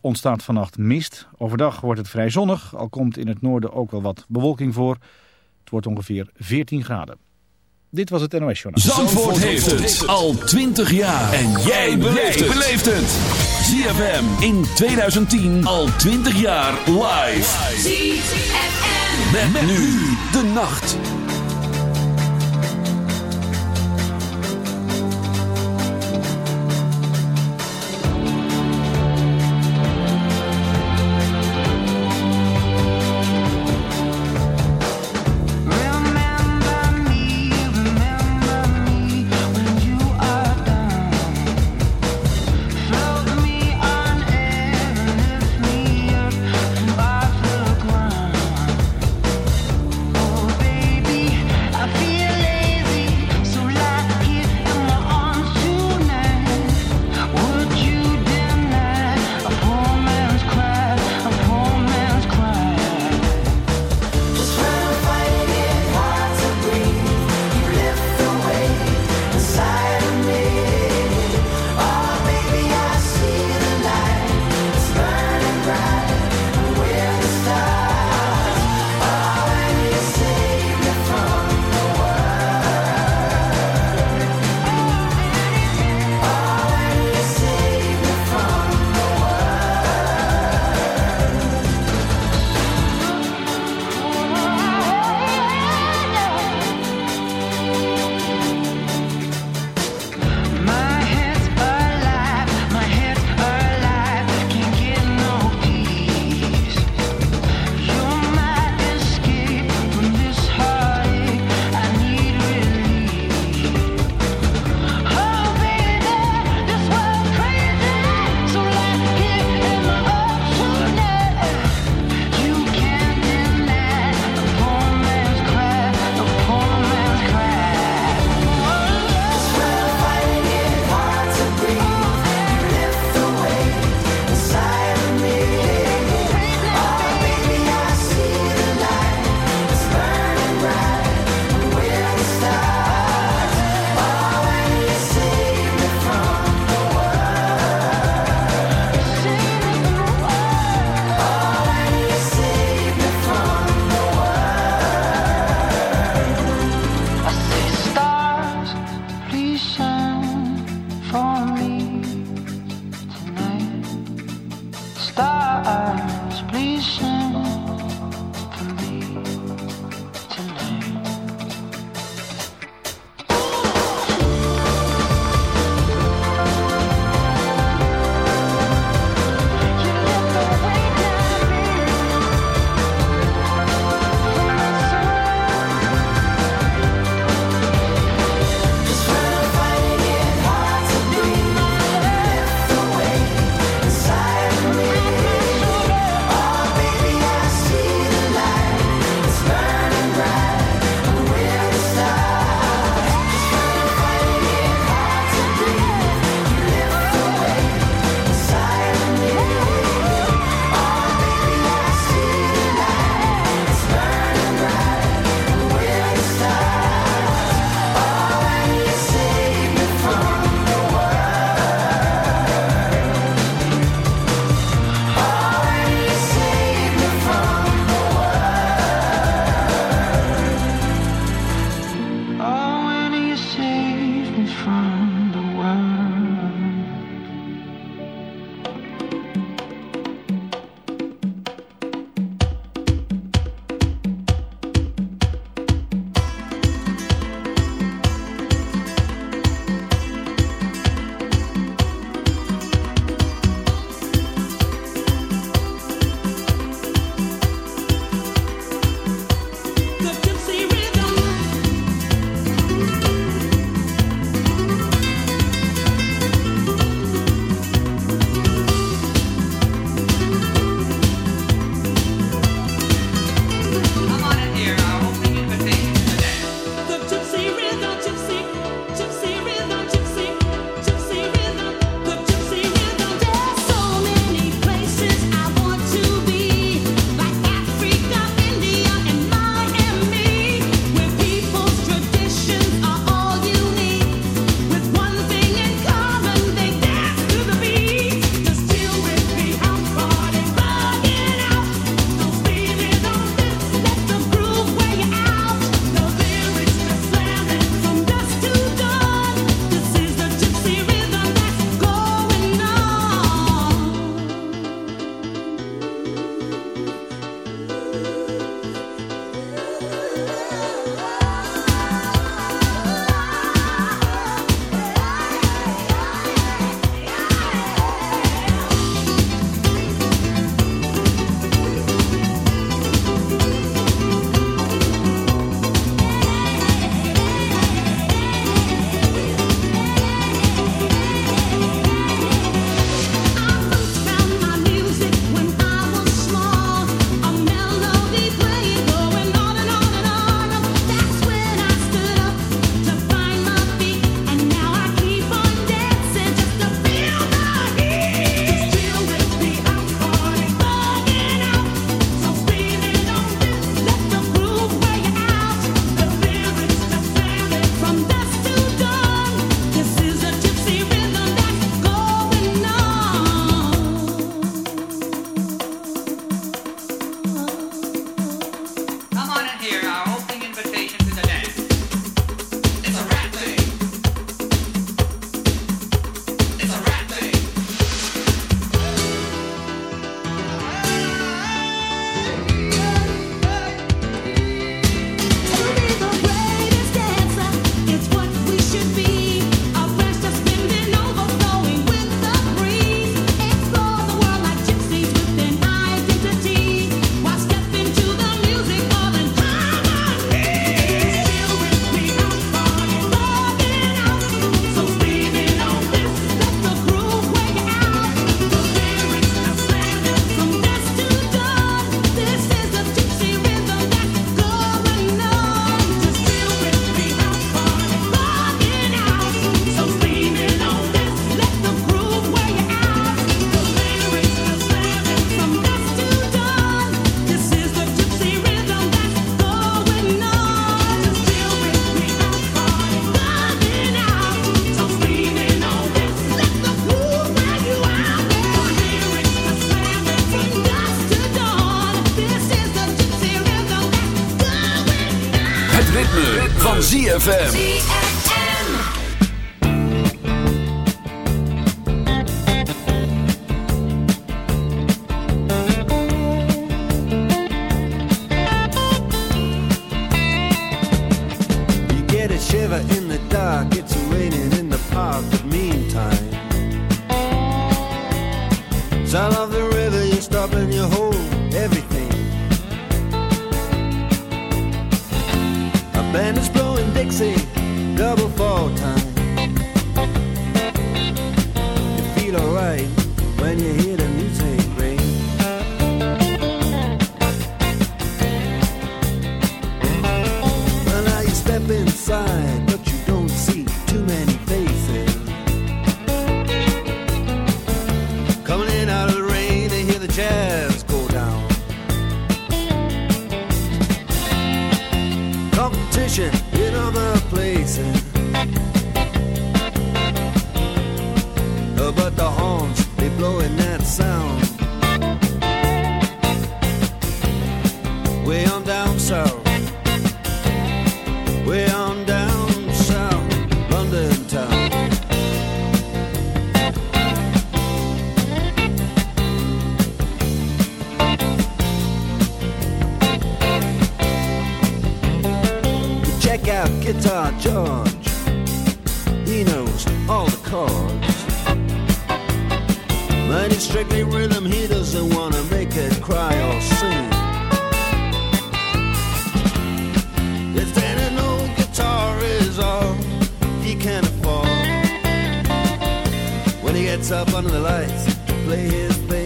ontstaat vannacht mist. Overdag wordt het vrij zonnig, al komt in het noorden ook wel wat bewolking voor. Het wordt ongeveer 14 graden. Dit was het NOS Journaal. Zandvoort, heeft het al 20 jaar. En jij beleeft het. ZFM in 2010 al 20 jaar live. ZFM. Met, met nu de nacht. van ZFM. gets up under the lights, play his bass.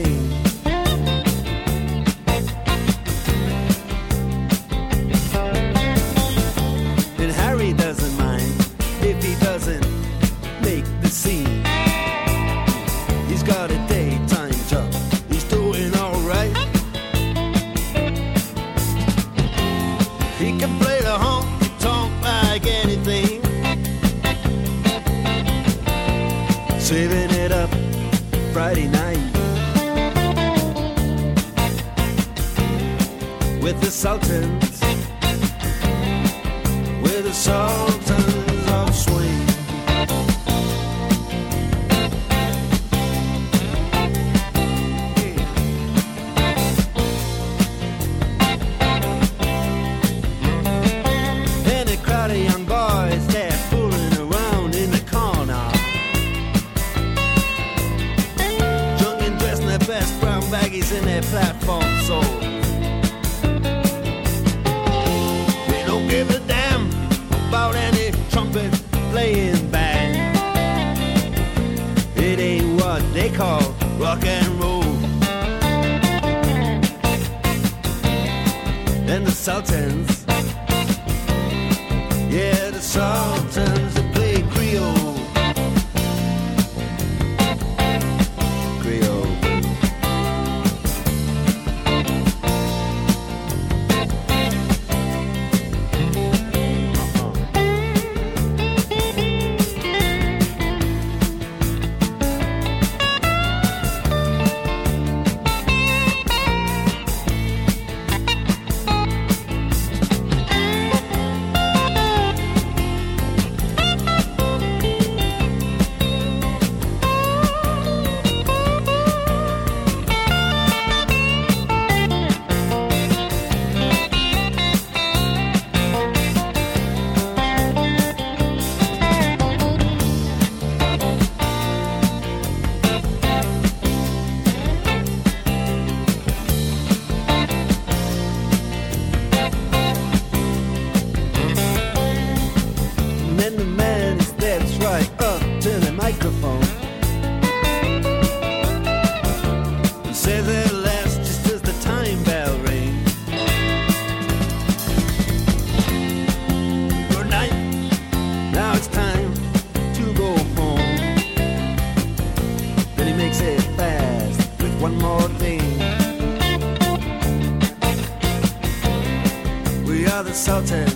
insulted.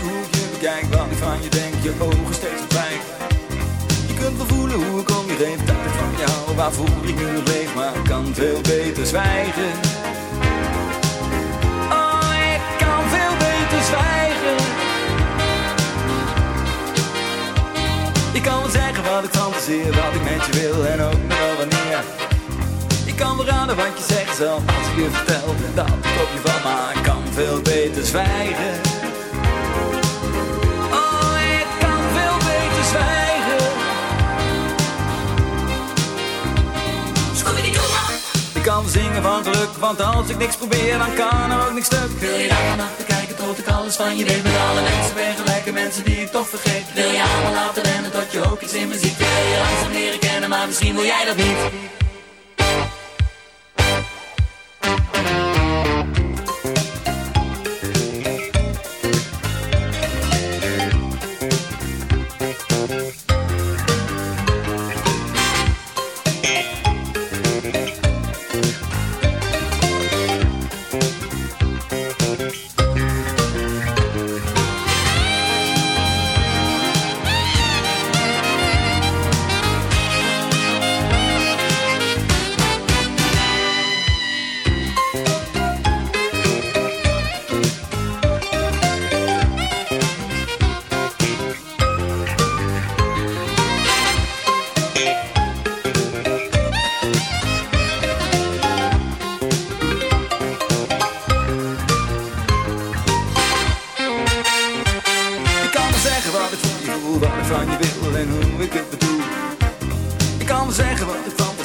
Hoe ik je bekijk, wat ik van je denk, je ogen steeds verdwijnen. Je kunt wel voelen hoe ik om je geef, dat ik van jou, waarvoor ik nu leef, maar ik kan veel beter zwijgen. Oh, ik kan veel beter zwijgen. Ik kan wel zeggen wat ik fantaseer, wat ik met je wil en ook nog wel wanneer. Ik kan wel raden wat je zegt zelf als ik je vertel dat ik op je val, maar ik kan veel beter zwijgen. Kan zingen van geluk, want als ik niks probeer, dan kan er ook niks stuk. Wil je daar vannacht kijken tot ik alles van je weet? Met alle mensen ben gelijke mensen die ik toch vergeet. Wil je allemaal laten rennen tot je ook iets in me ziet? Wil je langzaam leren kennen, maar misschien wil jij dat niet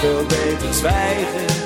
Veel beter zwijgen.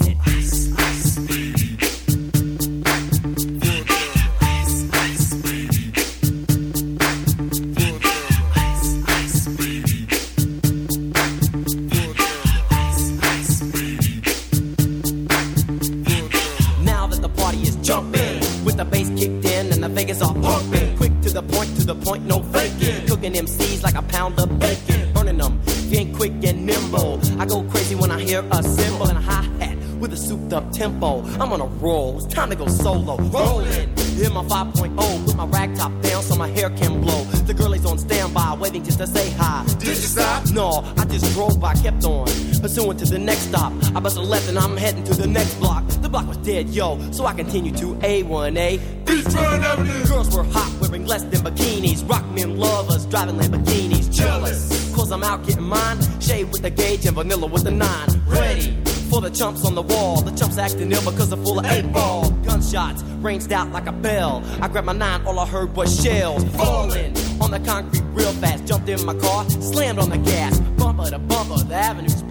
the next stop. I bust a left and I'm heading to the next block. The block was dead, yo, so I continue to A1A. Beachfront Avenue. Girls were hot, wearing less than bikinis. Rock men lovers, driving Lamborghinis. Jealous, cause I'm out getting mine. Shade with the gauge and vanilla with the nine. Ready for the chumps on the wall. The chumps acting ill because they're full of eight ball. Gunshots ranged out like a bell. I grabbed my nine, all I heard was shells falling on the concrete real fast. Jumped in my car, slammed on the gas. Bumper to bumper, the avenue's packed. I'm trying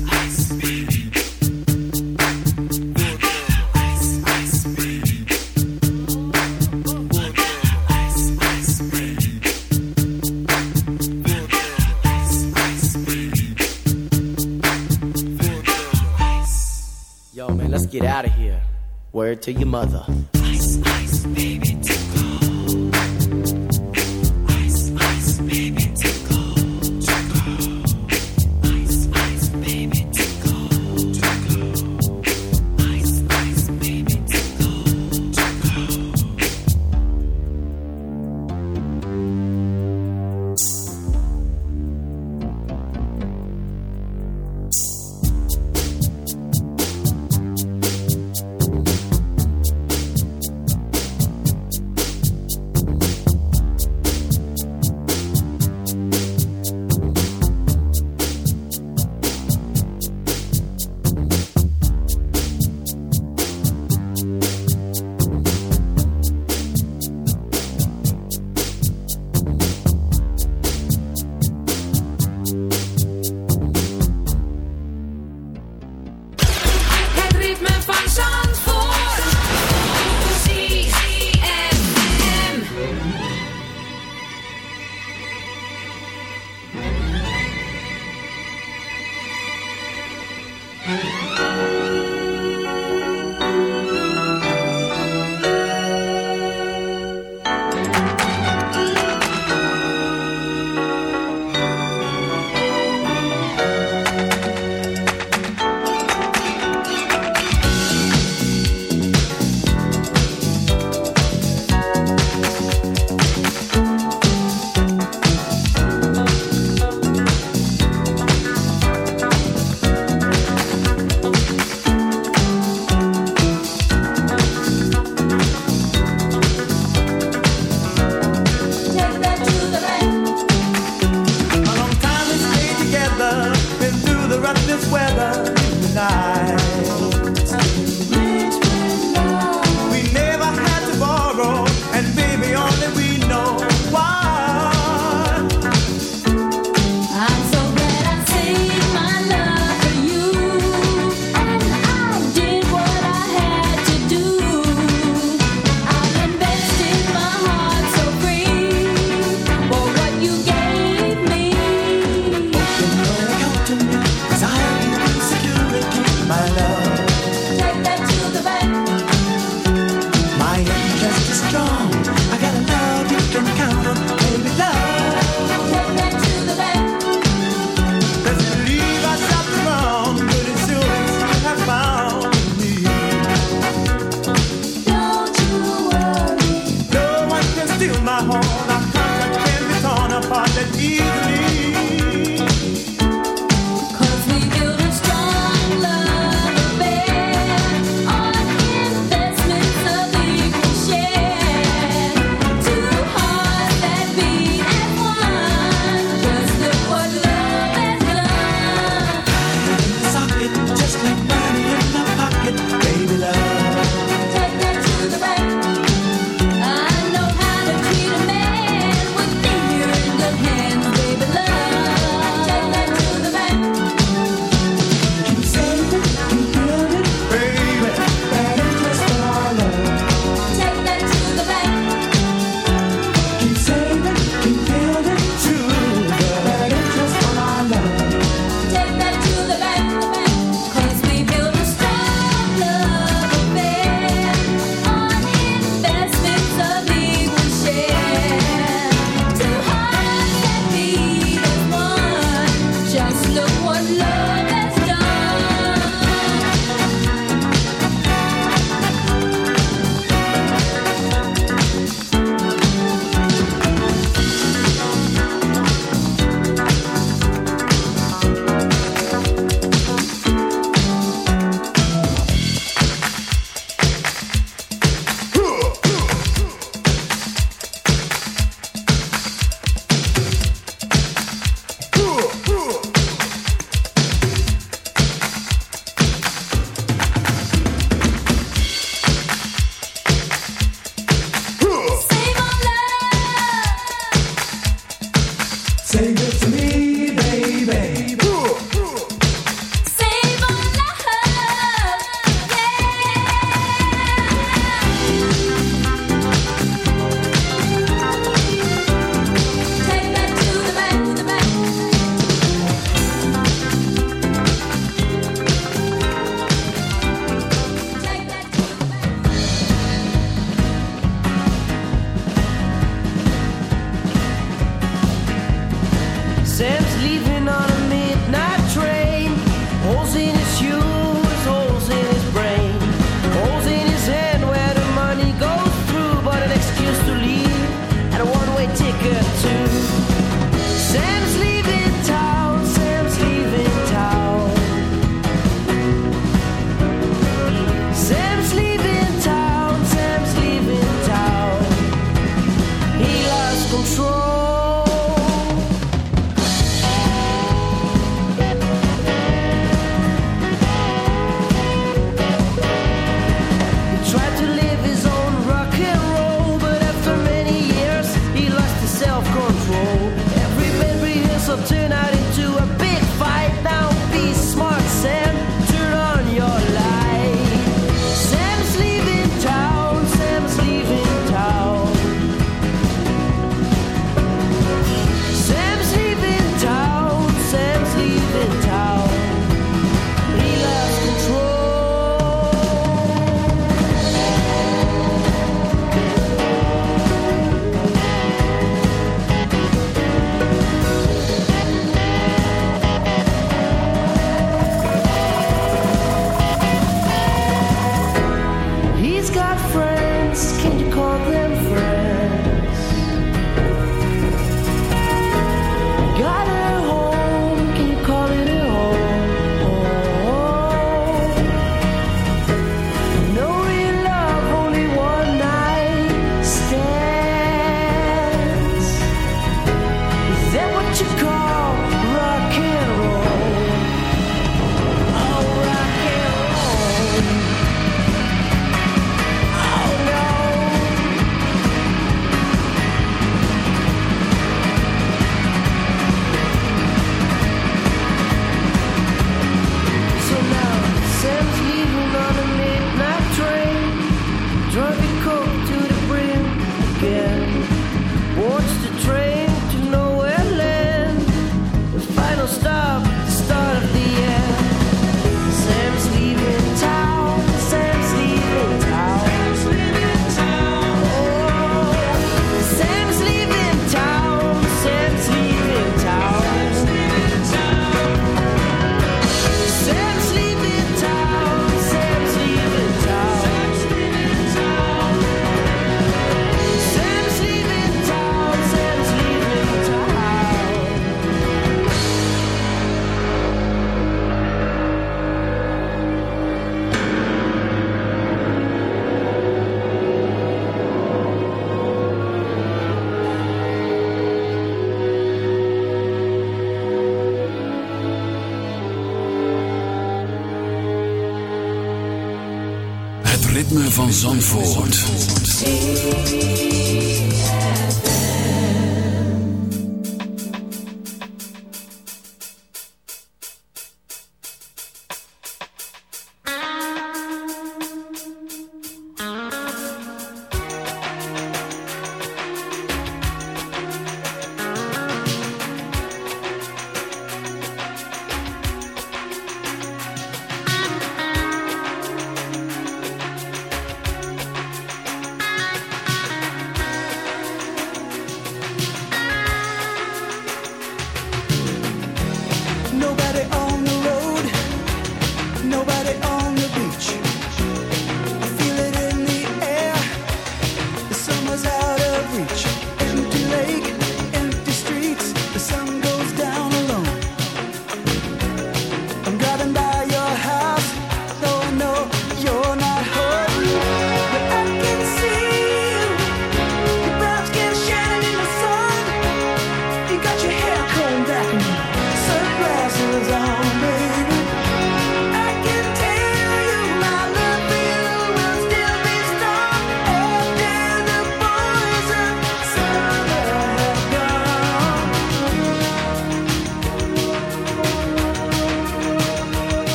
Word to your mother. Ice, ice,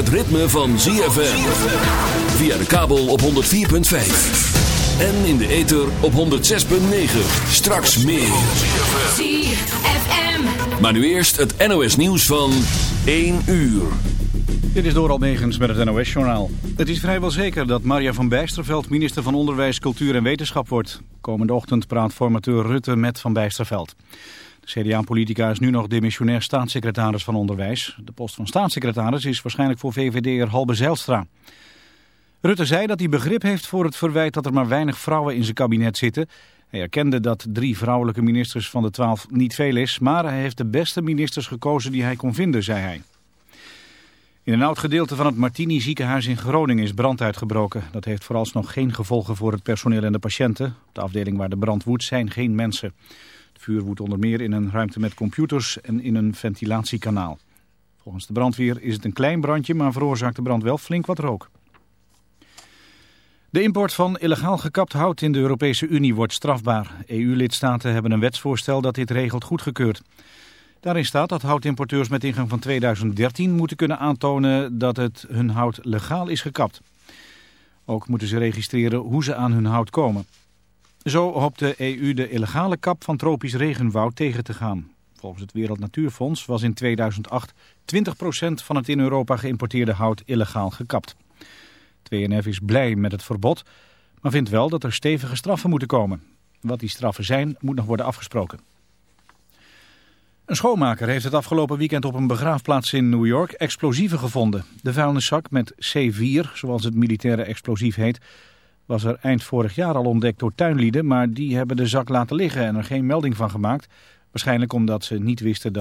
Het ritme van ZFM. Via de kabel op 104.5. En in de ether op 106.9. Straks meer. ZFM. Maar nu eerst het NOS nieuws van 1 uur. Dit is Doral Megens met het NOS-journaal. Het is vrijwel zeker dat Marja van Bijsterveld minister van Onderwijs, Cultuur en Wetenschap wordt. Komende ochtend praat formateur Rutte met Van Bijsterveld. CDA-politica is nu nog demissionair staatssecretaris van Onderwijs. De post van staatssecretaris is waarschijnlijk voor VVD'er Halbe Zijlstra. Rutte zei dat hij begrip heeft voor het verwijt dat er maar weinig vrouwen in zijn kabinet zitten. Hij erkende dat drie vrouwelijke ministers van de twaalf niet veel is, maar hij heeft de beste ministers gekozen die hij kon vinden, zei hij. In een oud gedeelte van het Martini ziekenhuis in Groningen is brand uitgebroken. Dat heeft vooralsnog geen gevolgen voor het personeel en de patiënten. Op de afdeling waar de brand woedt zijn geen mensen. Vuur woedt onder meer in een ruimte met computers en in een ventilatiekanaal. Volgens de brandweer is het een klein brandje, maar veroorzaakt de brand wel flink wat rook. De import van illegaal gekapt hout in de Europese Unie wordt strafbaar. EU-lidstaten hebben een wetsvoorstel dat dit regelt goedgekeurd. Daarin staat dat houtimporteurs met ingang van 2013 moeten kunnen aantonen dat het hun hout legaal is gekapt. Ook moeten ze registreren hoe ze aan hun hout komen. Zo hoopt de EU de illegale kap van tropisch regenwoud tegen te gaan. Volgens het Wereld Natuurfonds was in 2008 20% van het in Europa geïmporteerde hout illegaal gekapt. 2NF is blij met het verbod, maar vindt wel dat er stevige straffen moeten komen. Wat die straffen zijn, moet nog worden afgesproken. Een schoonmaker heeft het afgelopen weekend op een begraafplaats in New York explosieven gevonden. De vuilniszak met C4, zoals het militaire explosief heet, was er eind vorig jaar al ontdekt door tuinlieden, maar die hebben de zak laten liggen en er geen melding van gemaakt. Waarschijnlijk omdat ze niet wisten dat